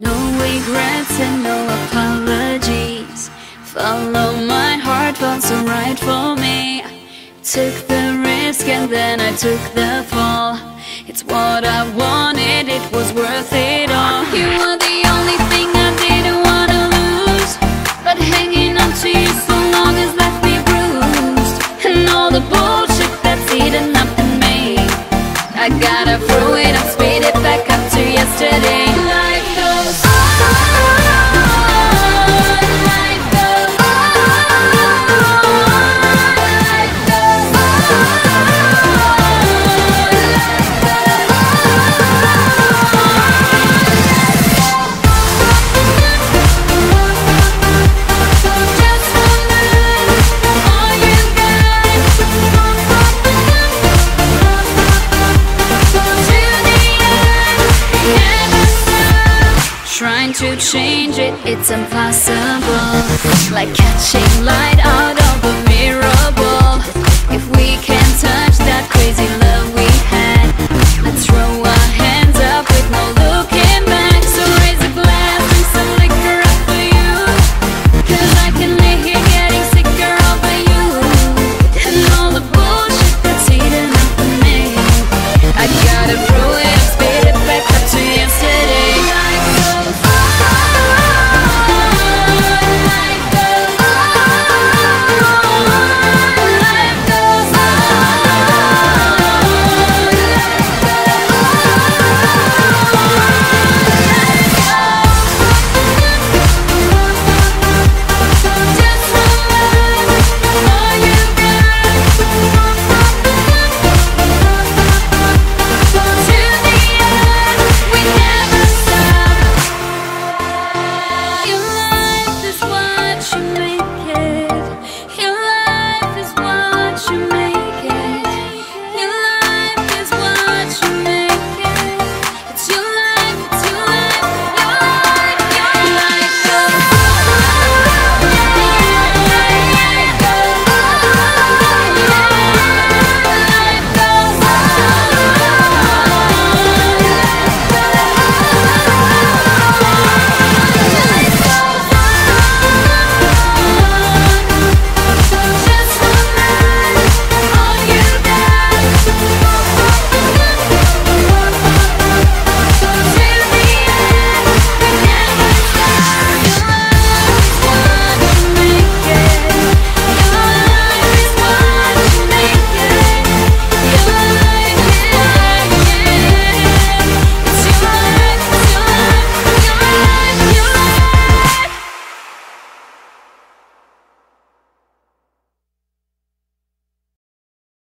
No regrets and no apologies. Follow my heart, felt so right for me. Took the risk and then I took the fall. It's what I wanted, it was worth it all. You were the only thing I didn't wanna lose. But hanging on to you so long has left me bruised. And all the bullshit that's eaten up in me. I gotta throw it and speed it back Trying to change it, it's impossible. Like catching light out of a